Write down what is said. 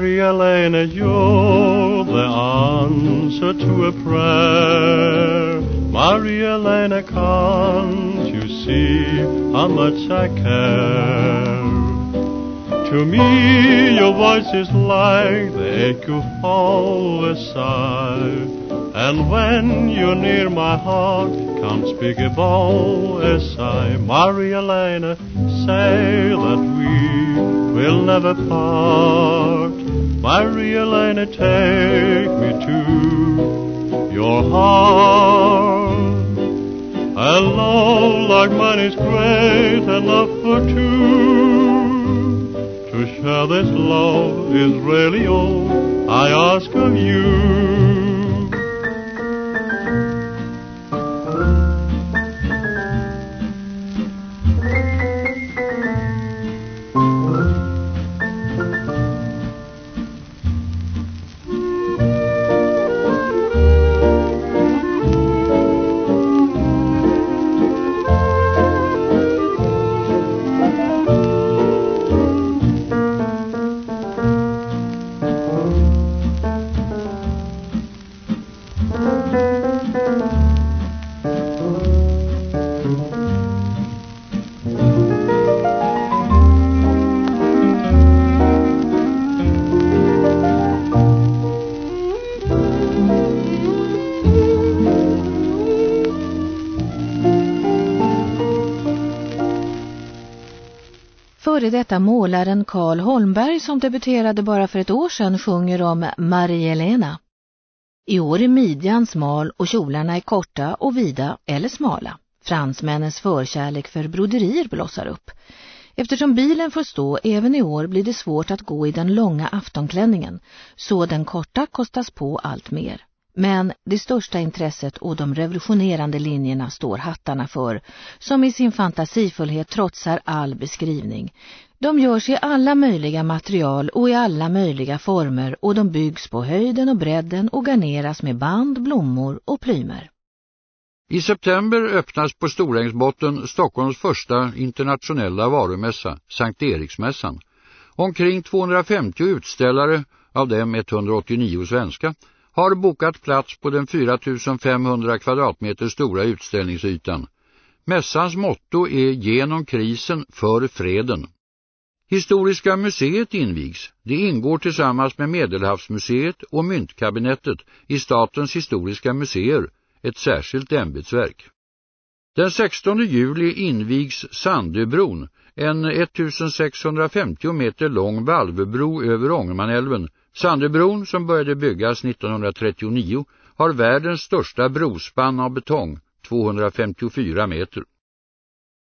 Maria-Lena, you're the answer to a prayer. Maria-Lena, can't you see how much I care? To me, your voice is like the echo of a sigh. And when you're near my heart, can't speak above a sigh. Maria-Lena, say that we will never part. Maria-Lena, take me to your heart. A love like mine is great enough for two. To share this love is really all I ask of you. Före detta målaren Karl Holmberg som debuterade bara för ett år sedan sjunger om Marie-Helena. I år är midjan smal och kjolarna är korta och vida eller smala. Fransmännens förkärlek för broderier blossar upp. Eftersom bilen får stå även i år blir det svårt att gå i den långa aftonklänningen, så den korta kostas på allt mer. Men det största intresset och de revolutionerande linjerna står hattarna för, som i sin fantasifullhet trotsar all beskrivning. De görs i alla möjliga material och i alla möjliga former och de byggs på höjden och bredden och garneras med band, blommor och plymer. I september öppnas på Storängsbotten Stockholms första internationella varumässa, Sankt Eriksmässan. Omkring 250 utställare, av dem 189 svenska, har bokat plats på den 4500 kvadratmeter stora utställningsytan. Mässans motto är genom krisen för freden. Historiska museet invigs. Det ingår tillsammans med Medelhavsmuseet och Myntkabinettet i Statens historiska museer, ett särskilt ämbetsverk. Den 16 juli invigs Sandöbron, en 1650 meter lång valvbro över Ångermanälven Sandöbron som började byggas 1939 har världens största brospann av betong, 254 meter.